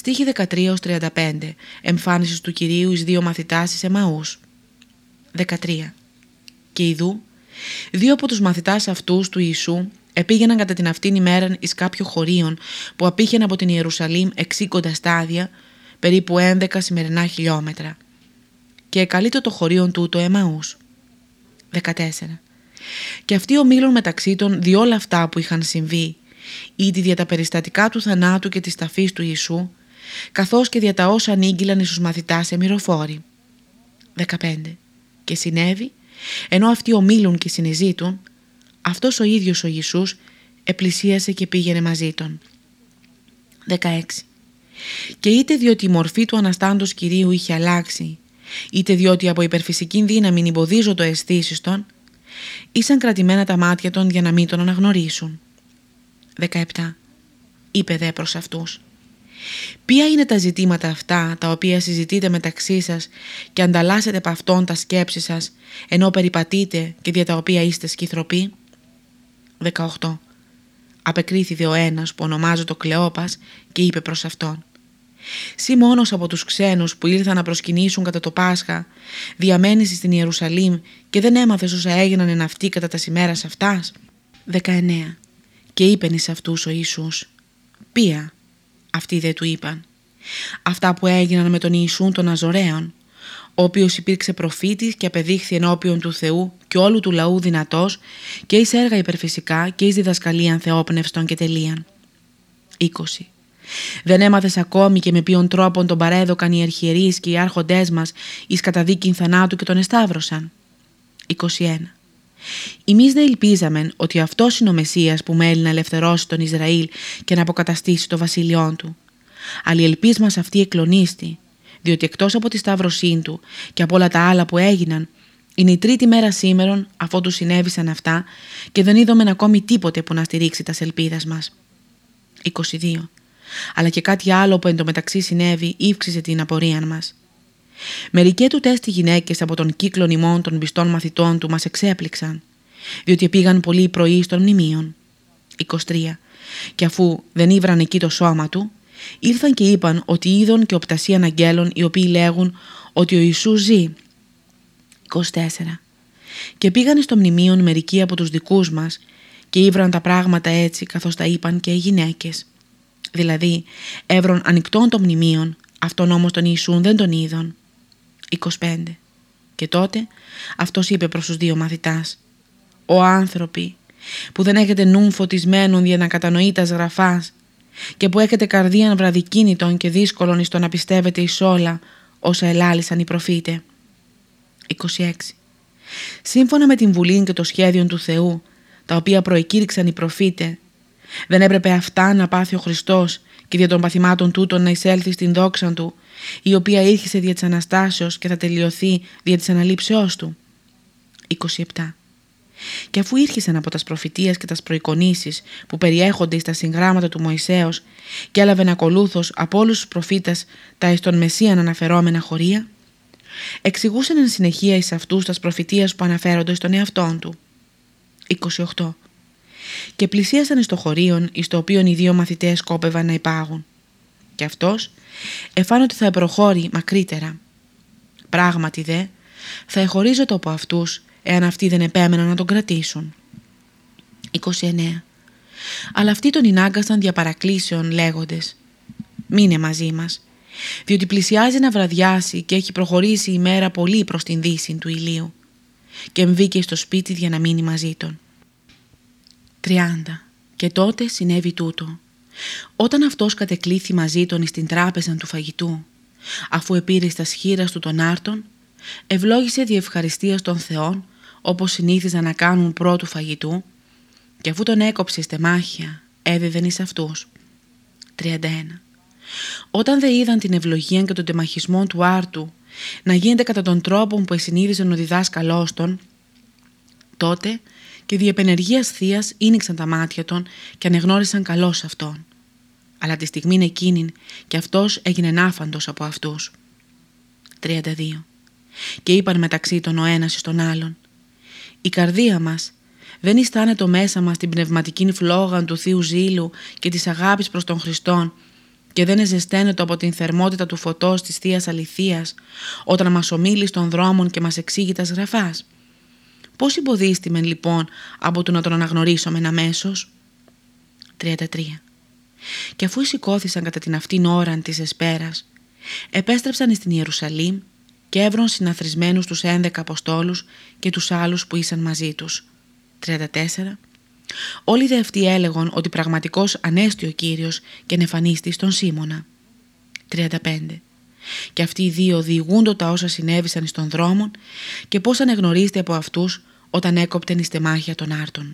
Στίχη 13-35 Εμφάνισης του Κυρίου εις δύο μαθητάς εις Εμαούς. 13 Και ειδού δύο από τους μαθητάς αυτούς του Ιησού επήγαιναν κατά την αυτήν ημέραν εις κάποιο χωρίον που απήχεν από την Ιερουσαλήμ εξήκοντα στάδια περίπου 11 σημερινά χιλιόμετρα. Και εκαλείτο το χωρίον τούτο Εμαούς. 14 και αυτοί ομίλουν μεταξύ των διόλα αυτά που είχαν συμβεί ήδη δια τα περιστατικά του θανάτου και της ταφής του Ιησού καθώς και δια τα όσα ανήγγυλαν εις τους μαθητάς σε μυροφόροι. 15. Και συνέβη, ενώ αυτοί ομίλουν και συνεζήτουν, αυτός ο ίδιος ο Ιησούς επλησίασε και πήγαινε μαζί των. 16. Και είτε διότι η μορφή του Αναστάντος Κυρίου είχε αλλάξει, είτε διότι από υπερφυσική δύναμη εμποδίζω το αισθήσεις των, ήσαν κρατημένα τα μάτια των για να μην τον αναγνωρίσουν. 17. Είπε δε προς αυτούς. Ποια είναι τα ζητήματα αυτά τα οποία συζητείτε μεταξύ σας και ανταλλάσσετε από αυτόν τα σκέψη σας ενώ περιπατείτε και δια τα οποία είστε σκυθροποί; 18. Απεκρίθη ο ένας που ονομάζεται Κλεόπας και είπε προς αυτόν «Σύ μόνος από τους ξένους που ήρθαν να προσκυνήσουν κατά το Πάσχα, διαμένεις στην Ιερουσαλήμ και δεν έμαθες όσα έγιναν εν αυτοί κατά τα σημέρας αυτάς». 19. Και είπεν εις αυτούς ο Ιησούς «Ποια» αυτοί δεν του είπαν. Αυτά που έγιναν με τον Ιησούν των Αζωραίων, ο οποίος υπήρξε προφήτης και απεδείχθη ενώπιον του Θεού και όλου του λαού δυνατός και εις έργα υπερφυσικά και εις διδασκαλίαν θεόπνευστον και τελείαν. 20. Δεν έμαθες ακόμη και με ποιον τρόπον τον παρέδωκαν οι αρχιερείς και οι άρχοντές μας εις καταδίκην θανάτου και τον εσταύρωσαν. 21. Εμείς δεν ελπίζαμε ότι αυτός είναι ο Μεσσίας που μέλει να ελευθερώσει τον Ισραήλ και να αποκαταστήσει το βασίλειόν του. Αλλά η ελπίς μας αυτή εκλονίστη, διότι εκτός από τη σταύρωσή του και από όλα τα άλλα που έγιναν, είναι η τρίτη μέρα σήμερον αφού τους συνέβησαν αυτά και δεν είδαμε ακόμη τίποτε που να στηρίξει τας ελπίδας μας. 22. Αλλά και κάτι άλλο που εντωμεταξύ συνέβη ύφξησε την απορία μας. Μερικέ του τέστη γυναίκες από τον κύκλο νημών των πιστών μαθητών του μας εξέπληξαν, διότι πήγαν πολύ πρωί των μνημείων. 23. Και αφού δεν ήβραν εκεί το σώμα του, ήρθαν και είπαν ότι είδον και οπτασίαν αγγέλων οι οποίοι λέγουν ότι ο Ιησούς ζει. 24. Και πήγαν στο μνημείο μερικοί από τους δικούς μας και ήβραν τα πράγματα έτσι καθώς τα είπαν και οι γυναίκες. Δηλαδή έβρον ανοιχτών των μνημείων, αυτόν όμως τον Ιησούν δεν τον είδον. 25. Και τότε αυτός είπε προς τους δύο μαθητάς «Ο άνθρωποι που δεν έχετε νου φωτισμένον για να κατανοείτε γραφάς και που έχετε καρδίαν βραδικίνητον και δύσκολον εις το να πιστεύετε εις όλα όσα ελάλησαν οι προφήτες». 26. Σύμφωνα με την βουλή και το σχέδιο του Θεού τα οποία προεκήρυξαν οι προφήτες δεν έπρεπε αυτά να πάθει ο Χριστός και δια των παθημάτων τούτων να εισέλθει στην δόξα του η οποία ήρχισε δια της Αναστάσεως και θα τελειωθεί δια της αναλήψεώς του. 27. Και αφού ήρχισαν από τας προφητείας και τας προεικονίσεις που περιέχονται στα συγγράμματα του Μωυσέως και έλαβεν ακολούθως από όλους τους προφήτες τα εις τον Μεσσίαν αναφερόμενα χωρία, εξηγούσαν εν συνεχεία εις αυτούς τας προφητείας που αναφέρονται στον εαυτόν του. 28. Και πλησίασαν εις το χωρίον εις το οποίον οι δύο μαθητές σκόπευαν να υπάγουν. Και αυτός εφάνω ότι θα προχώρει μακρύτερα. Πράγματι δε, θα εχωρίζεται από αυτούς εάν αυτοί δεν επέμεναν να τον κρατήσουν. 29. Αλλά αυτοί τον ενάγκασαν δια παρακλήσεων λέγοντες «Μείνε μαζί μας, διότι πλησιάζει να βραδιάσει και έχει προχωρήσει η μέρα πολύ προς την δύση του ηλίου» και εμβήκε στο σπίτι για να μείνει μαζί των. 30. Και τότε συνέβη τούτο. Όταν αυτός κατεκλήθη μαζί τον στην τράπεζα του φαγητού, αφού επήρε στα σχήρα του τον άρτον, ευλόγησε διευχαριστία των Θεών όπως συνήθιζαν να κάνουν πρώτου φαγητού και αφού τον έκοψε στεμάχια έδιδεν εις αυτούς. 31. Όταν δε είδαν την ευλογία και τον τεμαχισμό του άρτου να γίνεται κατά τον τρόπο που εσυνείδησε ο διδάσκαλός των, τότε και διεπενεργίας θείας ίνιξαν τα μάτια των και ανεγνώρισαν καλώς αυτόν αλλά τη στιγμή εκείνη και αυτός έγινε άφαντος από αυτούς. 32. Και είπαν μεταξύ των ο ένας στον άλλον «Η καρδία μας δεν αισθάνεται μέσα μας την πνευματική φλόγα του Θείου Ζήλου και της αγάπης προς τον Χριστόν και δεν εζεσταίνεται από την θερμότητα του φωτός της θείας Αληθείας όταν μας ομίλει στον δρόμων και μας εξήγει τα σγραφάς. Πώς υποδίστημεν λοιπόν από το να τον αναγνωρίσουμε αμέσως; 33. Και αφού σηκώθησαν κατά την αυτήν ώρα της εσπέρας, επέστρεψαν στην Ιερουσαλήμ και έβρον συναθρισμένους τους 11 Αποστόλους και τους άλλους που ήσαν μαζί τους. 34. Όλοι δε αυτοί έλεγαν ότι πραγματικός ανέστη ο Κύριος και νεφανίστης στον Σίμωνα. 35. Και αυτοί οι δύο διηγούντο τα όσα συνέβησαν στον δρόμο και πώς ανεγνωρίζεται από αυτούς όταν έκοπτεν η στεμάχια των άρτων.